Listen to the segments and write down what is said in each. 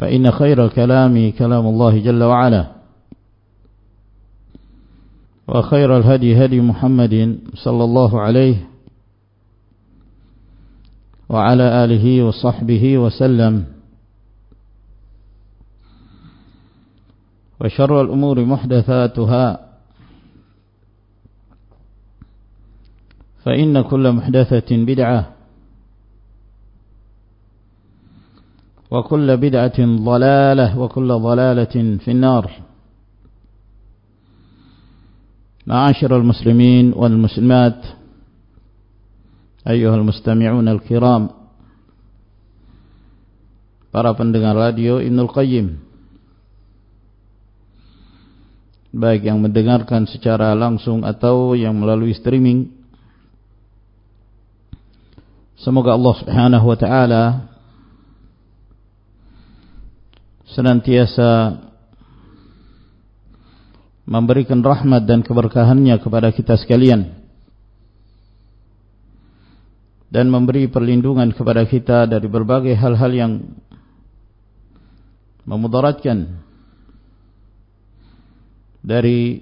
فإن خير الكلام كلام الله جل وعلا. وخير الهدي هدي محمد صلى الله عليه وعلى آله وصحبه وسلم. وشر الأمور محدثاتها. فإن كل محدثة بدعة. وكل بدعة ضلالة وكل ضلالة في النار معاشر المسلمين والمسلمات أيها المستمعون الكرام para pendengar radio Ibnul Qayyim baik yang mendengarkan secara langsung atau yang melalui streaming semoga Allah Subhanahu wa taala senantiasa memberikan rahmat dan keberkahannya kepada kita sekalian dan memberi perlindungan kepada kita dari berbagai hal-hal yang memudaratkan dari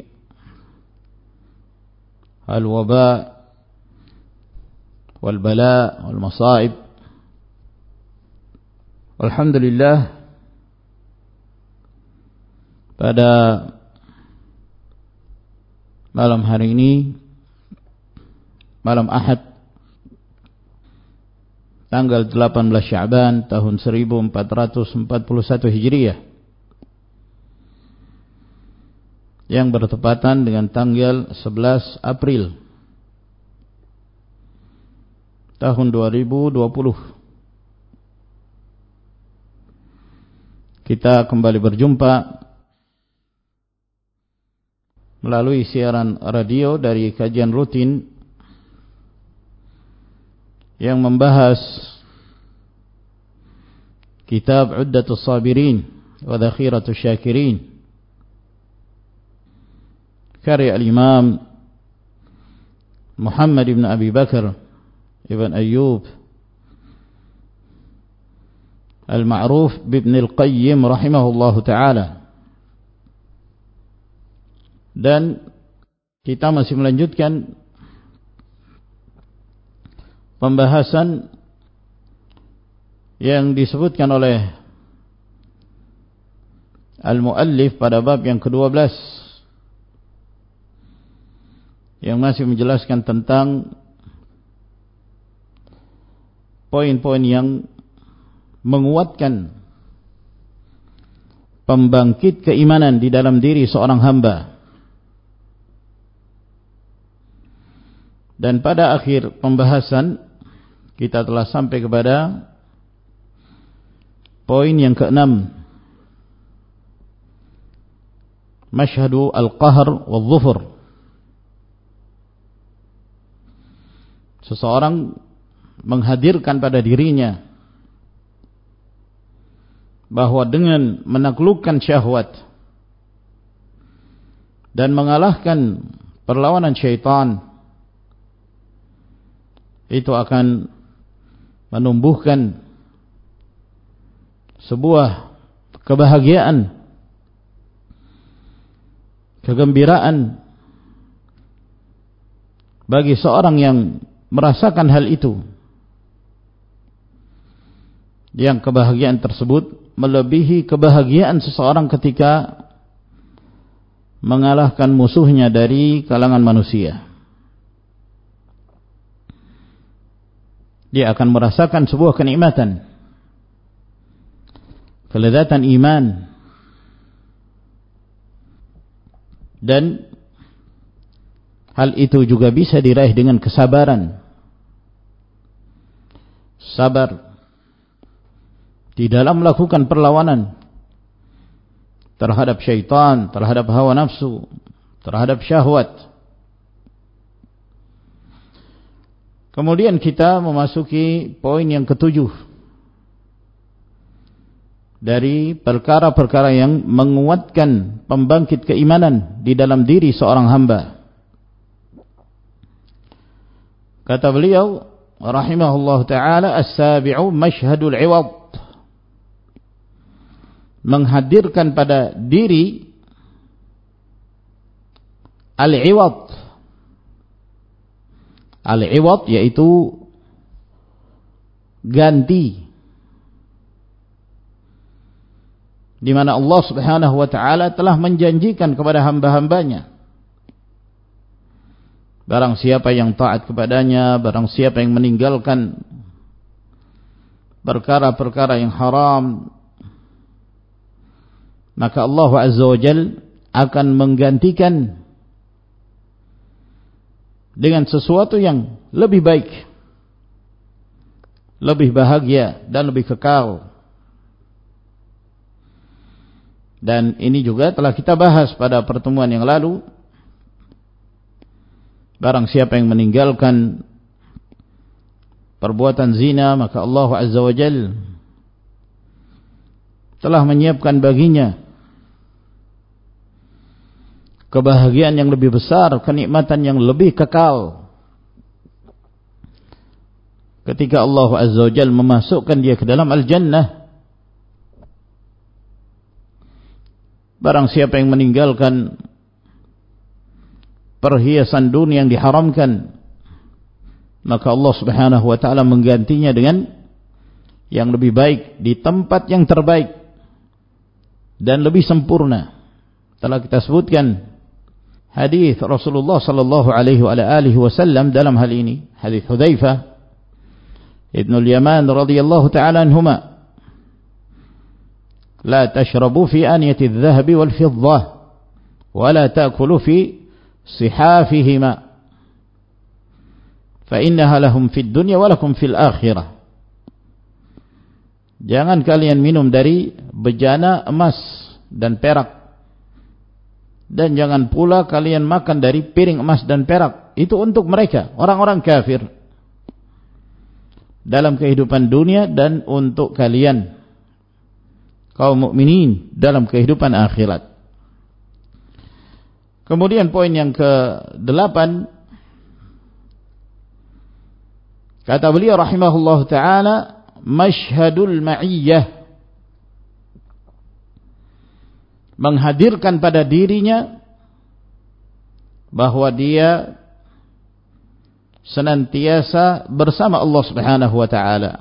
al-waba wal-bala wal-masaib. Alhamdulillah pada malam hari ini malam Ahad tanggal 18 Syaban tahun 1441 Hijriah yang bertepatan dengan tanggal 11 April tahun 2020 kita kembali berjumpa melalui siaran radio dari kajian rutin yang membahas kitab Uddatus Sabirin wa Dhakhiratus Syakirin karya al-Imam Muhammad ibn Abi Bakar ibn Ayyub al-ma'ruf ibn al-Qayyim rahimahullahu ta'ala dan kita masih melanjutkan pembahasan yang disebutkan oleh al-muallif pada bab yang ke-12 yang masih menjelaskan tentang poin-poin yang menguatkan pembangkit keimanan di dalam diri seorang hamba dan pada akhir pembahasan kita telah sampai kepada poin yang keenam. Masyhadu al-qahr wal-dhufur. Seseorang menghadirkan pada dirinya bahwa dengan menaklukkan syahwat dan mengalahkan perlawanan syaitan itu akan menumbuhkan sebuah kebahagiaan kegembiraan bagi seorang yang merasakan hal itu. Yang kebahagiaan tersebut melebihi kebahagiaan seseorang ketika mengalahkan musuhnya dari kalangan manusia dia akan merasakan sebuah kenikmatan. Kelezatan iman. Dan hal itu juga bisa diraih dengan kesabaran. Sabar. Di dalam melakukan perlawanan terhadap syaitan, terhadap hawa nafsu, terhadap syahwat. Kemudian kita memasuki poin yang ketujuh. Dari perkara-perkara yang menguatkan pembangkit keimanan di dalam diri seorang hamba. Kata beliau rahimahullah taala as-sabi'u mashhadul 'iwad. Menghadirkan pada diri al-'iwad al-'iwad yaitu ganti. Di mana Allah Subhanahu wa taala telah menjanjikan kepada hamba-hambanya. Barang siapa yang taat kepadanya barang siapa yang meninggalkan perkara-perkara yang haram maka Allah Azza wa Jal akan menggantikan dengan sesuatu yang lebih baik lebih bahagia dan lebih kekal Dan ini juga telah kita bahas pada pertemuan yang lalu. Barang siapa yang meninggalkan perbuatan zina, maka Allah Azza wa Jal telah menyiapkan baginya kebahagiaan yang lebih besar, kenikmatan yang lebih kekal. Ketika Allah Azza wa Jal memasukkan dia ke dalam Al-Jannah, Barang siapa yang meninggalkan perhiasan dunia yang diharamkan maka Allah Subhanahu wa taala menggantinya dengan yang lebih baik di tempat yang terbaik dan lebih sempurna. Telah kita sebutkan hadis Rasulullah sallallahu alaihi wa alihi wasallam dalam hal ini, hadis Hudzaifah Ibn al-Yaman radhiyallahu taala anhuma لا تشربوا في آنية الذهب والفضة ولا تأكلوا في صحافهما فإنها لهم في الدنيا ولكم في الآخرة Jangan kalian minum dari bejana emas dan perak. Dan jangan pula kalian makan dari piring emas dan perak. Itu untuk mereka, orang-orang kafir. Dalam kehidupan dunia dan untuk kalian kaum mukminin dalam kehidupan akhirat. Kemudian poin yang ke-8 kata beliau rahimahullah taala masyhadul ma'iyyah menghadirkan pada dirinya bahwa dia senantiasa bersama Allah Subhanahu wa taala.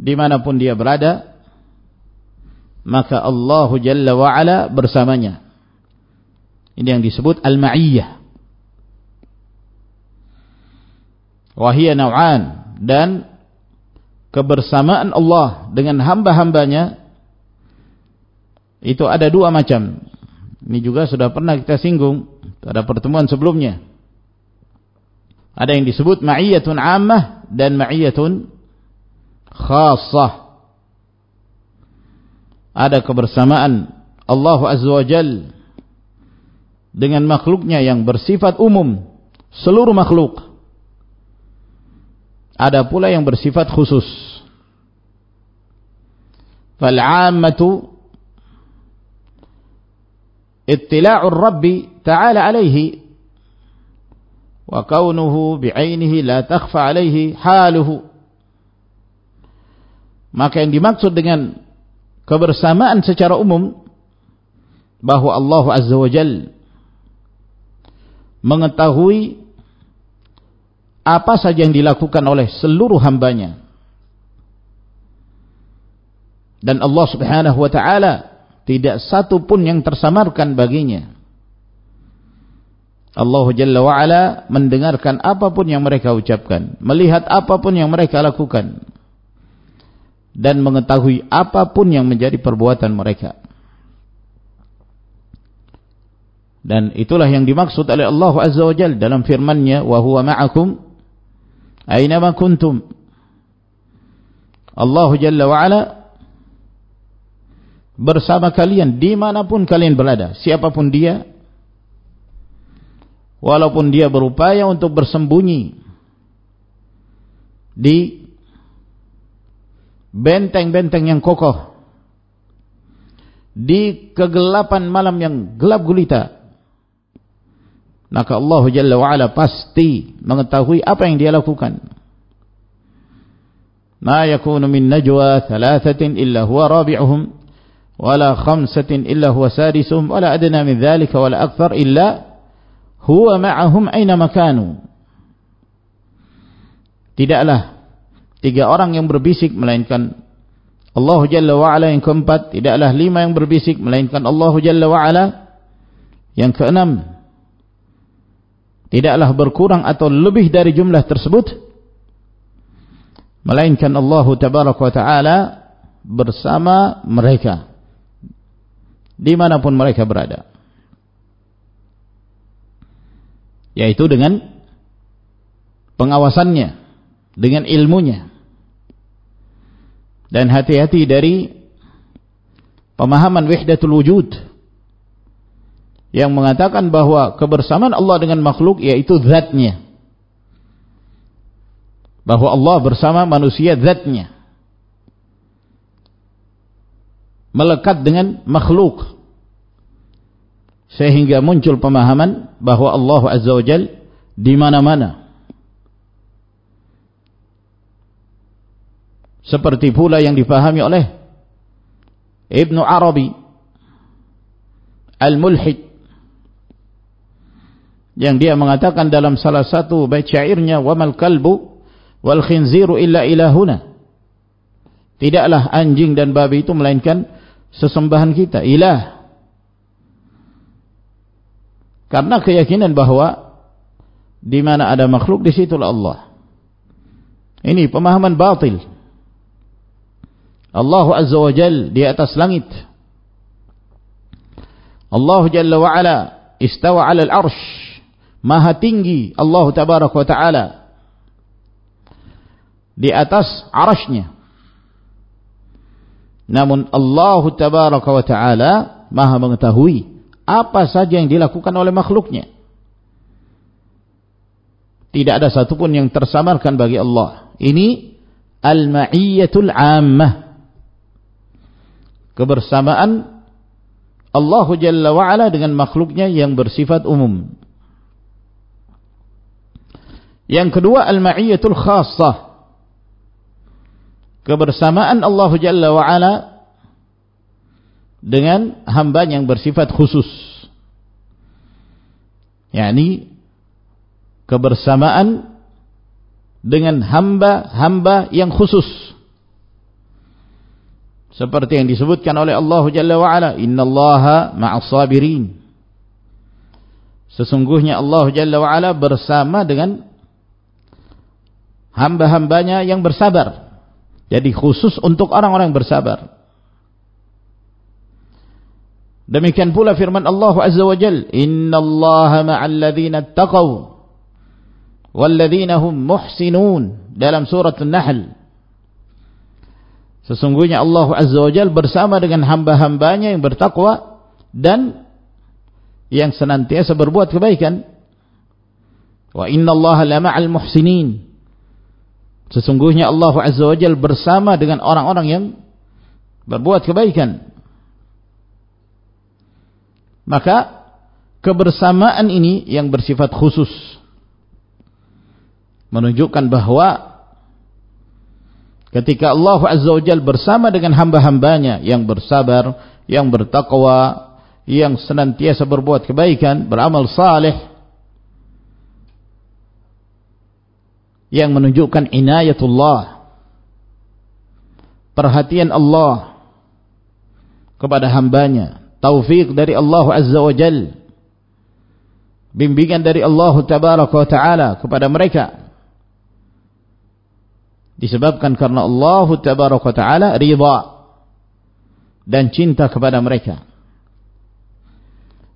Di mana pun dia berada maka Allah Jalla wa'ala bersamanya. Ini yang disebut al-ma'iyyah naw'an. Dan kebersamaan Allah dengan hamba-hambanya itu ada dua macam. Ini juga sudah pernah kita singgung pada pertemuan sebelumnya. Ada yang disebut ma'iyatun ammah dan ma'iyatun khassah. Ada kebersamaan Allah Azza wa Jal dengan makhluknya yang bersifat umum, seluruh makhluk. Ada pula yang bersifat khusus. Fal'ammatu ittila'ur Rabbi ta'ala alaihi. Wa kaunuhu bi'ainihi la takhfa alaihi maka yang dimaksud dengan kebersamaan secara umum bahwa Allah Azza wa Jal mengetahui apa saja yang dilakukan oleh seluruh hambanya. Dan Allah Subhanahu wa taala tidak satu pun yang tersamarkan baginya. Allah Jalla wa'ala mendengarkan apa pun yang mereka ucapkan. Melihat apa pun yang mereka lakukan. Dan mengetahui apa pun yang menjadi perbuatan mereka. Dan itulah yang dimaksud oleh Allah Azza wa Jalla dalam firman-Nya ma'akum aina ma kuntum. Allah Jalla wa ala bersama kalian di mana pun kalian berada siapa pun dia walaupun dia berupaya untuk bersembunyi di benteng-benteng yang kokoh di kegelapan malam yang gelap gulita maka Allah Jalla wa'ala pasti mengetahui apa yang dia lakukan. Ma yakunu min najwa thalathatin illa huwa rabi'uhum wala khamsatin illa huwa sadisuhum wala adna min dhalika wala akthar illa huwa ma'ahum aina makanu tidaklah tiga orang yang berbisik melainkan Allah Jalla wa'ala yang keempat tidaklah lima yang berbisik melainkan Allah Jalla wa'ala yang keenam. Tidaklah berkurang atau lebih dari jumlah tersebut melainkan Allah Tabaraka wa Ta'ala bersama mereka di mana pun mereka berada. Yaitu dengan pengawasannya, dengan ilmunya. Dan hati-hati dari pemahaman wahdatul wujud yang mengatakan bahwa kebersamaan Allah dengan makhluk yaitu zatnya. Bahwa Allah bersama manusia zatnya. Melekat dengan makhluk. Sehingga muncul pemahaman bahwa Allah Azza wa Jal di mana-mana. Seperti pula yang difahami oleh Ibn Arabi Al-Mulhid yang dia mengatakan dalam salah satu bait syairnya wa mal kalbu wal khinziru illa ilahuna tidaklah anjing dan babi itu melainkan sesembahan kita, ilah. Karena keyakinan bahwa di mana ada makhluk di situ Allah. Ini pemahaman batil. Allah Azza wa Jal di atas langit. Allah Jalla wa Ala istawa 'ala al-'arsy. Maha tinggi Allah Tabaraka wa Ta'ala di atas arasnya namun Allah tabaraka wa ta'ala maha mengetahui apa saja yang dilakukan oleh makhluknya. Tidak ada satupun yang tersamarkan bagi Allah. Ini al-ma'iyyatul ammah. Kebersamaan Allah Jalla wa'ala dengan makhluknya yang bersifat umum. Yang kedua al-ma'iyyatul khassah kebersamaan Allah Jalla wa'ala dengan hamba yang bersifat khusus. Yakni kebersamaan dengan hamba-hamba yang khusus. Seperti yang disebutkan oleh Allah Jalla wa'ala innallaha ma'as sabirin. Sesungguhnya Allah Jalla wa'ala bersama dengan hamba-hambanya yang bersabar jadi khusus untuk orang-orang bersabar. Demikian pula firman Allah Azza wa Jal, Inna Allah ma'al ladhina taqaw, wal ladhina hum muhsinun, dalam surat An-Nahl. Sesungguhnya Allah Azza wa Jal bersama dengan hamba-hambanya yang bertakwa, dan yang senantiasa berbuat kebaikan. Wa inna Allah la muhsinin. Sesungguhnya Allah Azza wa Jal bersama dengan orang-orang yang berbuat kebaikan. Maka kebersamaan ini yang bersifat khusus menunjukkan bahwa ketika Allah Azza wa Jalla bersama dengan hamba-hambanya yang bersabar, yang bertakwa, yang senantiasa berbuat kebaikan, beramal saleh yang menunjukkan inayatullah perhatian Allah kepada hambanya taufik dari Allah Azza wa Jal bimbingan dari Allah Tabaraka wa Ta'ala kepada mereka disebabkan karena Allah Tabaraka wa Ta'ala riba dan cinta kepada mereka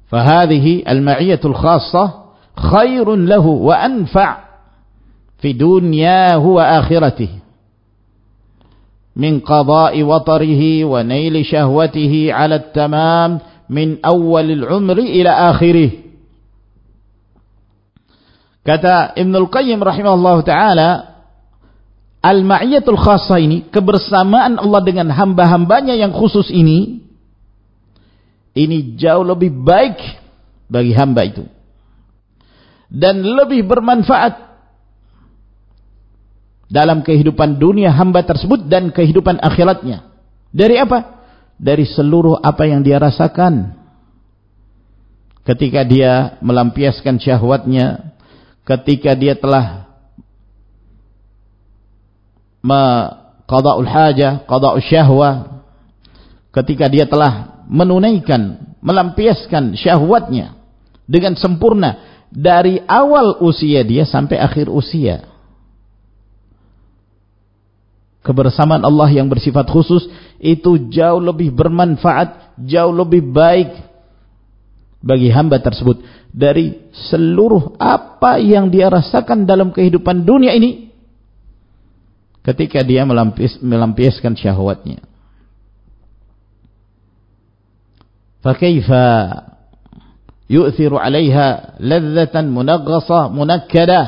فهذه المعية الخاصة خير له وأنفع fi dunya huwa akhiratihi min qada'i watarihi wa naili syahwatihi 'ala tamam min awwalil 'umri ila akhirih kata Ibn Al-Qayyim rahimahullah taala al-ma'iyatul khasa ini kebersamaan Allah dengan hamba-hambanya yang khusus ini ini jauh lebih baik bagi hamba itu. Dan lebih bermanfaat dalam kehidupan dunia hamba tersebut dan kehidupan akhiratnya. Dari apa? Dari seluruh apa yang dia rasakan. Ketika dia melampiaskan syahwatnya, ketika dia telah qada'ul hajah, qada'ul syahwah, ketika dia telah menunaikan, melampiaskan syahwatnya dengan sempurna dari awal usia dia sampai akhir usia kebersamaan Allah yang bersifat khusus itu jauh lebih bermanfaat, jauh lebih baik bagi hamba tersebut dari seluruh apa yang dia rasakan dalam kehidupan dunia ini ketika dia melampis, melampiaskan syahwatnya. فكيف يؤثر عليها لذة منغصة منكدة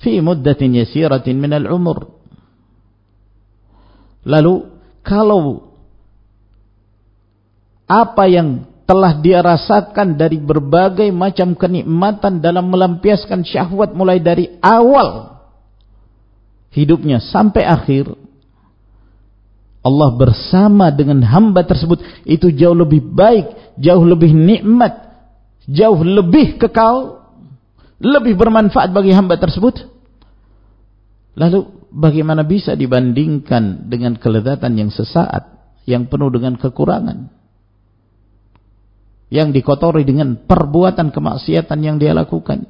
في مدة يسيرة من العمر Lalu kalau apa yang telah dia rasakan dari berbagai macam kenikmatan dalam melampiaskan syahwat mulai dari awal hidupnya sampai akhir Allah bersama dengan hamba tersebut itu jauh lebih baik, jauh lebih nikmat, jauh lebih kekal, lebih bermanfaat bagi hamba tersebut. Lalu bagaimana bisa dibandingkan dengan kelezatan yang sesaat yang penuh dengan kekurangan? Yang dikotori dengan perbuatan kemaksiatan yang dia lakukan.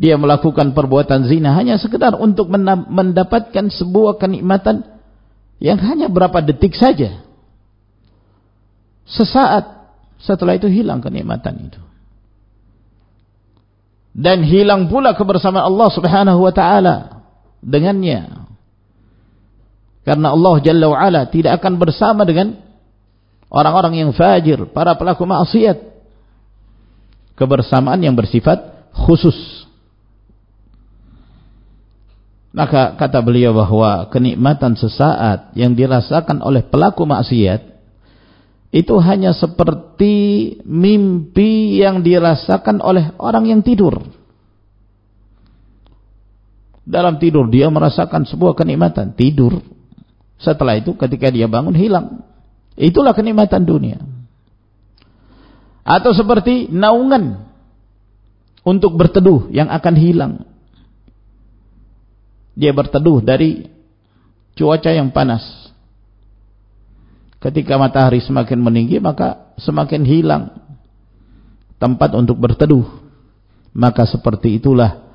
Dia melakukan perbuatan zina hanya sekedar untuk mendapatkan sebuah kenikmatan yang hanya berapa detik saja. Sesaat setelah itu hilang kenikmatan itu. Dan hilang pula kebersamaan Allah Subhanahu wa taala dengannya. Karena Allah Jalla wa'ala tidak akan bersama dengan orang-orang yang fajir, para pelaku maksiat. Kebersamaan yang bersifat khusus. Maka kata beliau bahwa kenikmatan sesaat yang dirasakan oleh pelaku maksiat itu hanya seperti mimpi yang dirasakan oleh orang yang tidur dalam tidur dia merasakan sebuah kenikmatan. Tidur. Setelah itu ketika dia bangun hilang. Itulah kenikmatan dunia. Atau seperti naungan untuk berteduh yang akan hilang. Dia berteduh dari cuaca yang panas. Ketika matahari semakin meninggi maka semakin hilang tempat untuk berteduh. Maka seperti itulah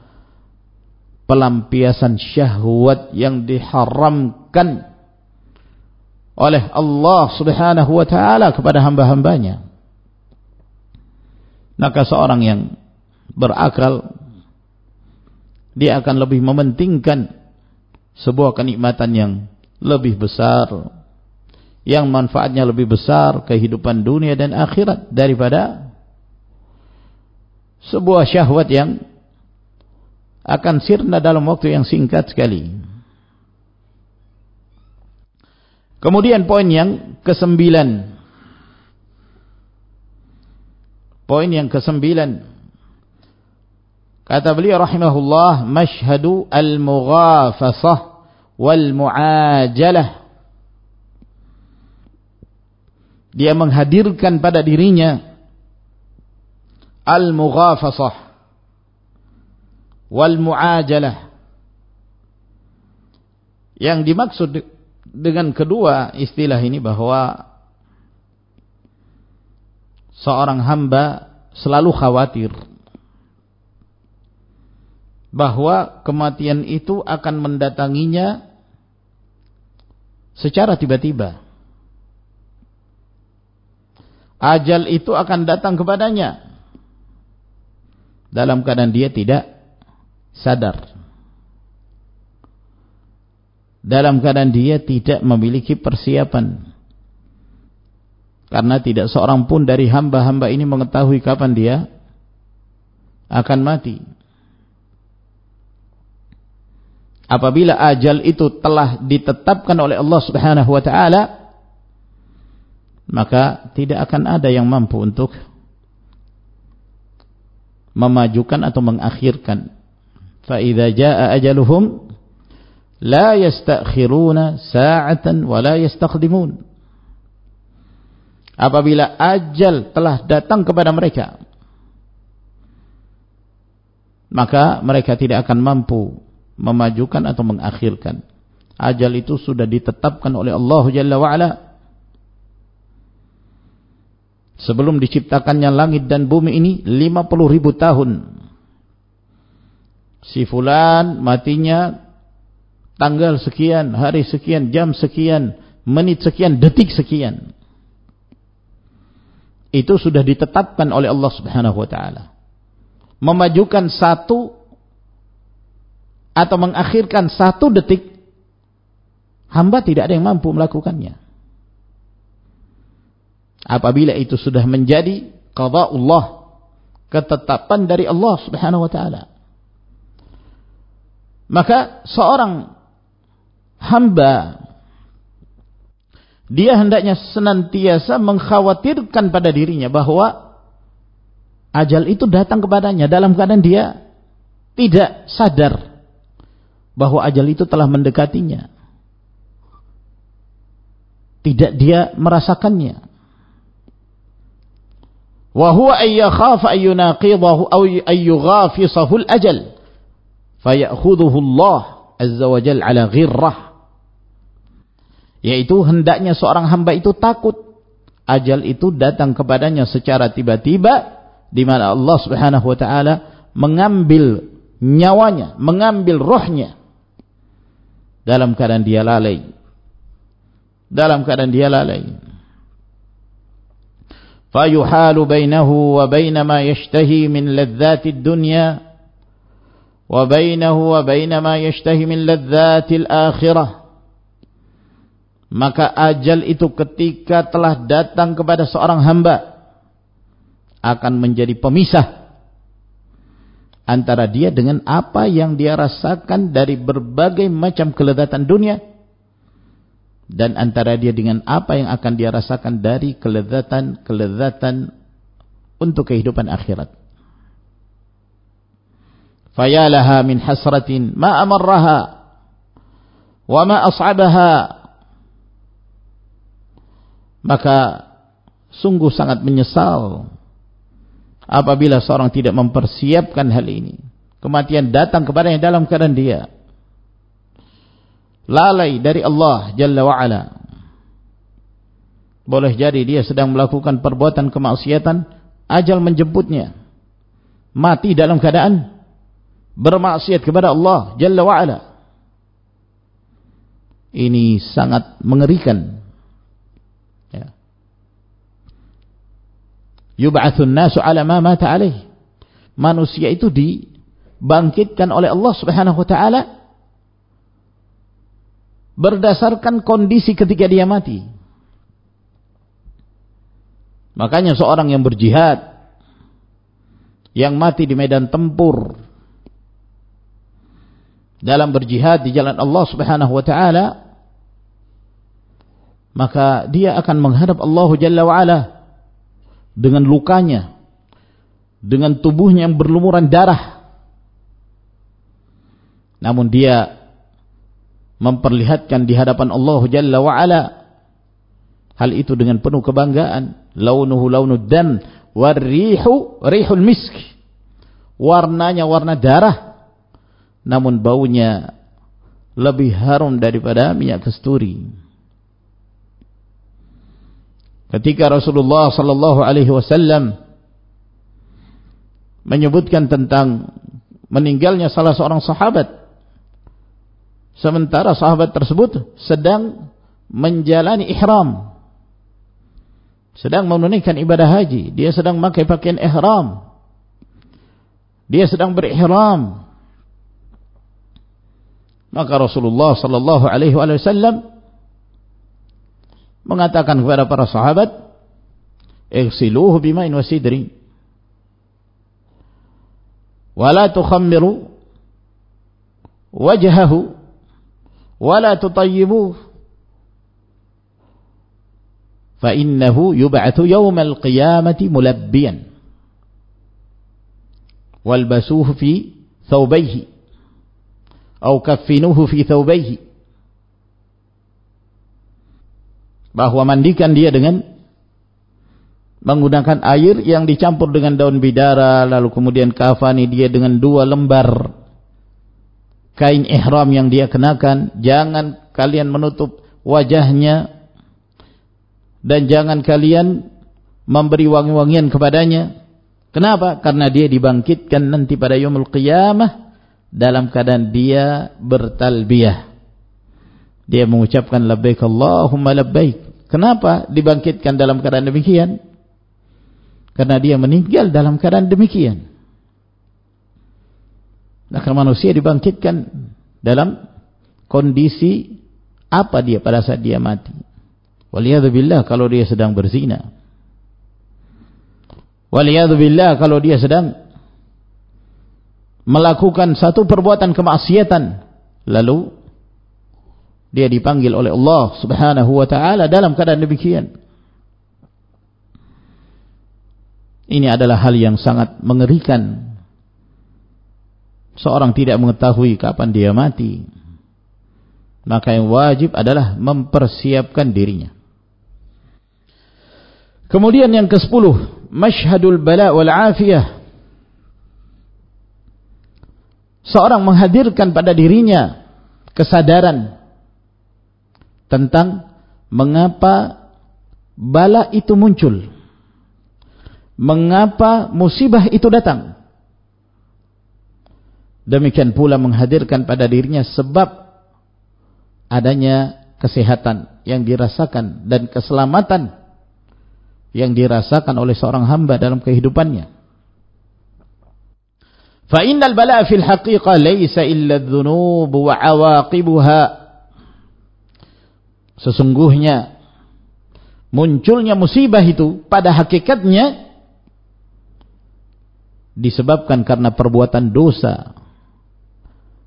pelampiasan syahwat yang diharamkan oleh Allah subhanahu wa ta'ala kepada hamba-hambanya. Maka seorang yang berakal dia akan lebih mementingkan sebuah kenikmatan yang lebih besar yang manfaatnya lebih besar kehidupan dunia dan akhirat daripada sebuah syahwat yang akan sirna dalam waktu yang singkat sekali Kemudian poin yang kesembilan. Poin yang kesembilan. Kata beliau rahimahullah, mashhadu al-mughafasah wal mu'ajalah. Dia menghadirkan pada dirinya al-mughafasah wal mu'ajalah. Yang dimaksud dengan kedua istilah ini bahwa seorang hamba selalu khawatir bahwa kematian itu akan mendatanginya secara tiba-tiba. Ajal itu akan datang kepadanya dalam keadaan dia tidak sadar. Dalam keadaan dia tidak memiliki persiapan. Karena tidak seorang pun dari hamba-hamba ini mengetahui kapan dia akan mati. Apabila ajal itu telah ditetapkan oleh Allah subhanahu wa ta'ala maka tidak akan ada yang mampu untuk memajukan atau mengakhirkan فَإِذَا جَاءَ أَجَلُهُمْ la yastakhiruna sa'atan wa la yastaqdimun apabila ajal telah datang kepada mereka maka mereka tidak akan mampu memajukan atau mengakhirkan ajal itu sudah ditetapkan oleh Allah Jalla wa'ala sebelum diciptakannya langit dan bumi ini 50 ribu tahun si fulan matinya tanggal sekian, hari sekian, jam sekian, menit sekian, detik sekian. Itu sudah ditetapkan oleh Allah Subhanahu wa taala. Memajukan satu atau mengakhirkan satu detik hamba tidak ada yang mampu melakukannya. Apabila itu sudah menjadi qada Allah, ketetapan dari Allah Subhanahu wa taala. Maka seorang hamba dia hendaknya senantiasa mengkhawatirkan pada dirinya bahwa ajal itu datang kepadanya dalam keadaan dia tidak sadar bahwa ajal itu telah mendekatinya. Tidak dia merasakannya. Wa huwa ay yakhafa ay yunaqidahu aw ay yughafisahu al-ajal fayakhudhuhu Allah azza wa jalla ala ghirrah yaitu hendaknya seorang hamba itu takut ajal itu datang kepadanya secara tiba-tiba di mana Allah Subhanahu wa taala mengambil nyawanya, mengambil rohnya dalam keadaan dia lalai. Dalam keadaan dia lalai. Fayuhalu bainahu wa bain ma yashtahi min ladzati dunya wa bain ma yashtahi min ladzati al-akhirah maka ajal itu ketika telah datang kepada seorang hamba akan menjadi pemisah antara dia dengan apa yang dia rasakan dari berbagai macam kelezatan dunia dan antara dia dengan apa yang akan dia rasakan dari kelezatan-kelezatan untuk kehidupan akhirat. Fayalaha min hasratin ma amarraha wa ma as'abaha maka sungguh sangat menyesal apabila seorang tidak mempersiapkan hal ini. Kematian datang kepadanya dalam keadaan dia. Lalai dari Allah Jalla wa'ala. Boleh jadi dia sedang melakukan perbuatan kemaksiatan ajal menjemputnya. Mati dalam keadaan bermaksiat kepada Allah Jalla wa'ala. Ini sangat mengerikan. Ya. yub'athun nasu ala ma mata alaih. Manusia itu dibangkitkan oleh Allah subhanahu wa ta'ala berdasarkan kondisi ketika dia mati. Makanya seorang yang berjihad yang mati di medan tempur dalam berjihad di jalan Allah Subhanahu wa taala maka dia akan menghadap Allah Jalla wa ala dengan lukanya dengan tubuhnya yang berlumuran darah. Namun dia memperlihatkan di hadapan Allah Jalla wa ala hal itu dengan penuh kebanggaan. Launuhu launud dam warrihu rihul misk. Warnanya warna darah namun baunya lebih harum daripada minyak kasturi. Ketika Rasulullah sallallahu alaihi wasallam menyebutkan tentang meninggalnya salah seorang sahabat sementara sahabat tersebut sedang menjalani ihram sedang menunaikan ibadah haji dia sedang memakai pakaian ihram dia sedang berihram maka Rasulullah sallallahu alaihi wasallam mengatakan kepada para sahabat igsiluhu bima'in wasidri wala tukhammiru wajhahu wala tutayyibuhu فإنه يبعث يوم القيامة ملبيا والبسوه في ثوبيه au kafinuhu fi thawbayhi bahwa mandikan dia dengan menggunakan air yang dicampur dengan daun bidara lalu kemudian kafani dia dengan dua lembar kain ihram yang dia kenakan. Jangan kalian menutup wajahnya dan jangan kalian memberi wangi-wangian kepadanya. Kenapa? karena dia dibangkitkan nanti pada yomul qiyamah dalam keadaan dia bertalbiyah. Dia mengucapkan labbaik Allahumma labbaik. Kenapa dibangkitkan dalam keadaan demikian? Karena dia meninggal dalam keadaan demikian. Maka manusia dibangkitkan dalam kondisi apa dia pada saat dia mati. Waliyadzubillah kalau dia sedang berzina. Waliyadzubillah kalau dia sedang melakukan satu perbuatan kemaksiatan lalu dia dipanggil oleh Allah Subhanahu wa taala dalam keadaan demikian. Ini adalah hal yang sangat mengerikan. Seorang tidak mengetahui kapan dia mati. Maka yang wajib adalah mempersiapkan dirinya. Kemudian yang ke-10, masyhadul bala wal afiyah. Seorang menghadirkan pada dirinya kesadaran tentang mengapa bala itu muncul. Mengapa musibah itu datang. Demikian pula menghadirkan pada dirinya sebab adanya kesehatan yang dirasakan dan keselamatan yang dirasakan oleh seorang hamba dalam kehidupannya. Bala'a fil haqiqah laysa illa dzunub wa 'awaqibuha. Sesungguhnya munculnya musibah itu pada hakikatnya disebabkan karena perbuatan dosa.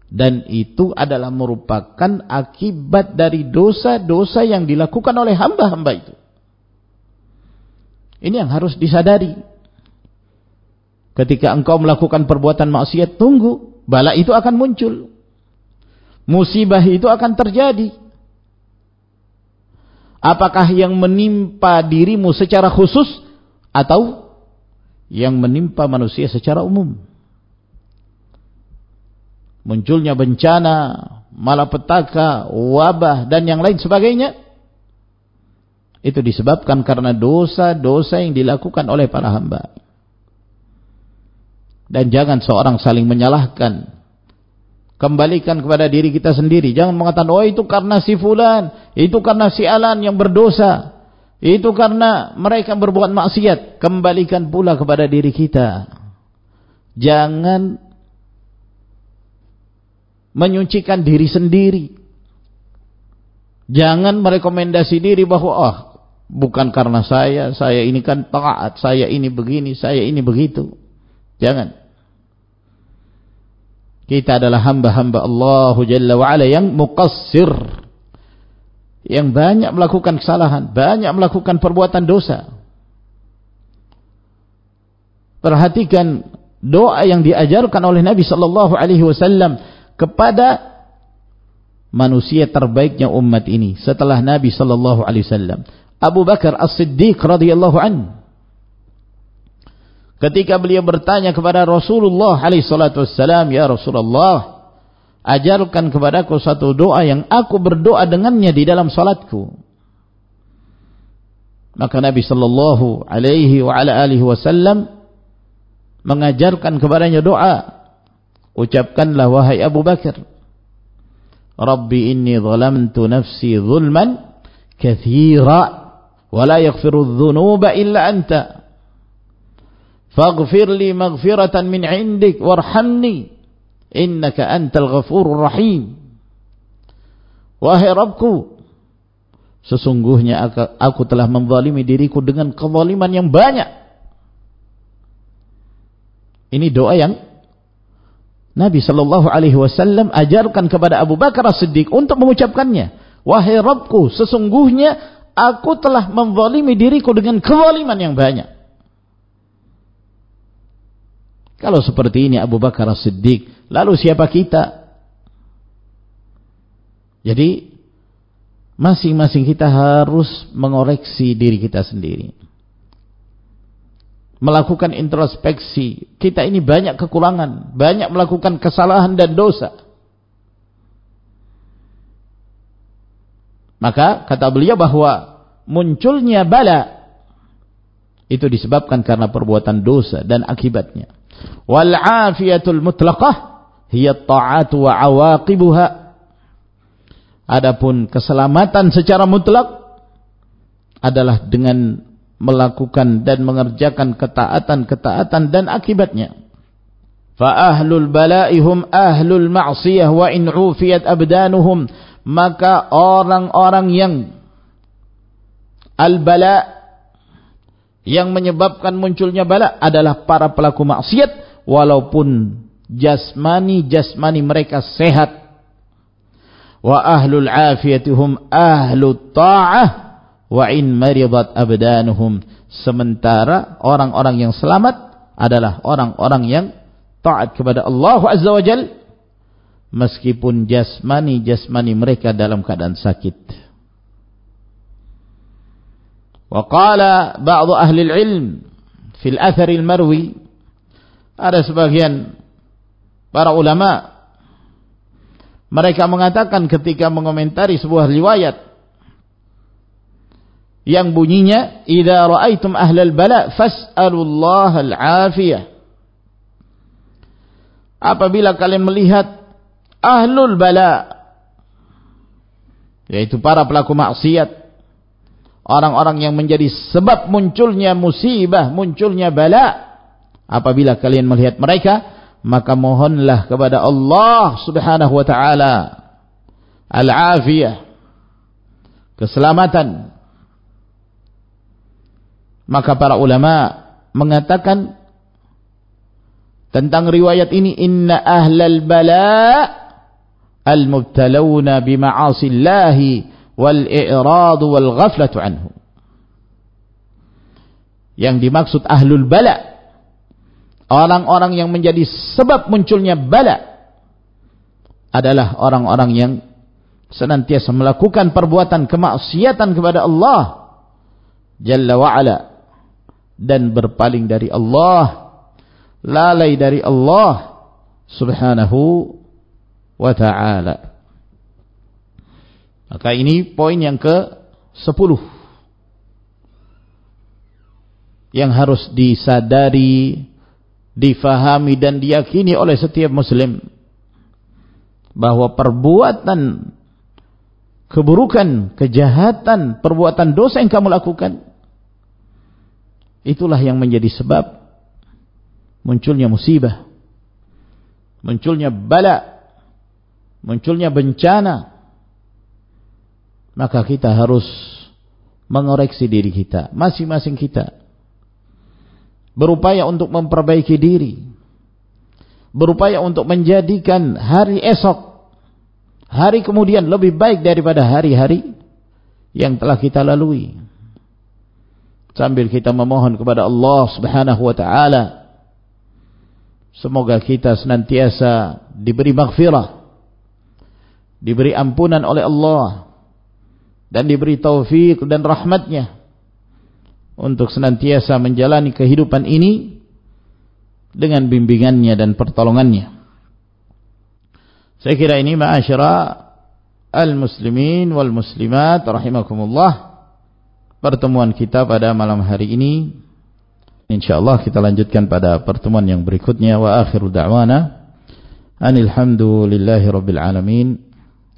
Dan itu adalah merupakan akibat dari dosa-dosa yang dilakukan oleh hamba-hamba itu. Ini yang harus disadari. Ketika engkau melakukan perbuatan maksiat, tunggu. Bala itu akan muncul. Musibah itu akan terjadi. Apakah yang menimpa dirimu secara khusus atau yang menimpa manusia secara umum? Munculnya bencana, malapetaka, wabah dan yang lain sebagainya itu disebabkan karena dosa-dosa yang dilakukan oleh para hamba. Dan jangan seorang saling menyalahkan. Kembalikan kepada diri kita sendiri. Jangan mengatakan, oh itu karena si fulan, itu karena si alan yang berdosa. Itu karena mereka berbuat maksiat. Kembalikan pula kepada diri kita. Jangan menyucikan diri sendiri. Jangan merekomendasi diri bahwa oh, bukan karena saya, saya ini kan taat, saya ini begini, saya ini begitu. Jangan. Kita adalah hamba-hamba Allah Jalla wa'ala yang muqassir yang banyak melakukan kesalahan, banyak melakukan perbuatan dosa. Perhatikan doa yang diajarkan oleh Nabi sallallahu alaihi wasallam kepada manusia terbaiknya umat ini setelah Nabi sallallahu alaihi wasallam. Abu Bakar As-Siddiq radhiyallahu an. Ketika beliau bertanya kepada Rasulullah alaihi salatu wasallam, "Ya Rasulullah, ajarkan kepadaku satu doa yang aku berdoa dengannya di dalam salatku. Maka Nabi sallallahu alaihi wa ala alihi wasallam mengajarkan kepadanya doa. Ucapkanlah wahai Abu Bakar, Rabbi inni zalamtu nafsi zulman kathira wa la yaghfiru dhunuba illa anta. Faghfir li maghfiratan min 'indik warhamni. Innaka antal ghafurur rahim. Wahai Rabbku sesungguhnya aku telah menzalimi diriku dengan kezaliman yang banyak. Ini doa yang Nabi sallallahu alaihi wasallam ajarkan kepada Abu Bakar As-Siddiq untuk mengucapkannya. Wahai Rabbku sesungguhnya aku telah menzalimi diriku dengan kezaliman yang banyak kalau seperti ini Abu Bakar As-Siddiq Lalu siapa kita? Jadi masing-masing kita harus mengoreksi diri kita sendiri. Melakukan introspeksi. Kita ini banyak kekurangan, banyak melakukan kesalahan dan dosa. Maka kata beliau bahwa munculnya bala itu disebabkan karena perbuatan dosa dan akibatnya. Wal afiyatul mutlaqah hiya ta'atu wa awaqibuha. Adapun keselamatan secara mutlak adalah dengan melakukan dan mengerjakan ketaatan-ketaatan dan akibatnya. Fa ahlul bala'ihum ahlul ma'siyah wa in ufiyat abdanuhum maka orang-orang yang al-bala yang menyebabkan munculnya bala adalah para pelaku maksiat walaupun jasmani-jasmani mereka sehat. Wa ahlul afiyatihum ahlu ta'ah wa in maridat abdanuhum. Sementara orang-orang yang selamat adalah orang-orang yang taat kepada Allah Azza wa Jal meskipun jasmani-jasmani mereka dalam keadaan sakit. Qala ba'd ahli al-ilm fil athar al-marwi ada sebagian para ulama mereka mengatakan ketika mengomentari sebuah riwayat yang bunyinya idza raaitum ahlal bala fas'alullah al-afiyah. Apabila kalian melihat ahlul bala yaitu para pelaku maksiat orang-orang yang menjadi sebab munculnya musibah munculnya bala. Apabila kalian melihat mereka maka mohonlah kepada Allah Subhanahu wa taala al-afiyah keselamatan. Maka para ulama mengatakan tentang riwayat ini inna ahlal bala al-mubtalawna bima'asillahi wal-i'rad wal-ghaflatu anhu yang dimaksud ahlul bala. Orang-orang yang menjadi sebab munculnya bala adalah orang-orang yang senantiasa melakukan perbuatan kemaksiatan kepada Allah Jalla wa'ala dan berpaling dari Allah lalai dari Allah subhanahu wa ta'ala maka ini poin yang ke sepuluh yang harus disadari difahami dan diyakini oleh setiap muslim bahwa perbuatan keburukan, kejahatan, perbuatan dosa yang kamu lakukan. Itulah yang menjadi sebab munculnya musibah, munculnya bala, munculnya bencana. Maka kita harus mengoreksi diri kita, masing-masing kita. Berupaya untuk memperbaiki diri. Berupaya untuk menjadikan hari esok, hari kemudian lebih baik daripada hari-hari yang telah kita lalui. Sambil kita memohon kepada Allah subhanahu wa ta'ala Semoga kita senantiasa diberi maghfirah. Diberi ampunan oleh Allah. Dan diberi taufik dan rahmatnya. Untuk senantiasa menjalani kehidupan ini. Dengan bimbingannya dan pertolongannya. Saya kira ini ma'asyara al-muslimin wal-muslimat rahimakumullah. Pertemuan kita pada malam hari ini insyaallah kita lanjutkan pada pertemuan yang berikutnya wa akhiru da'wana anil hamdulillahi rabbil alamin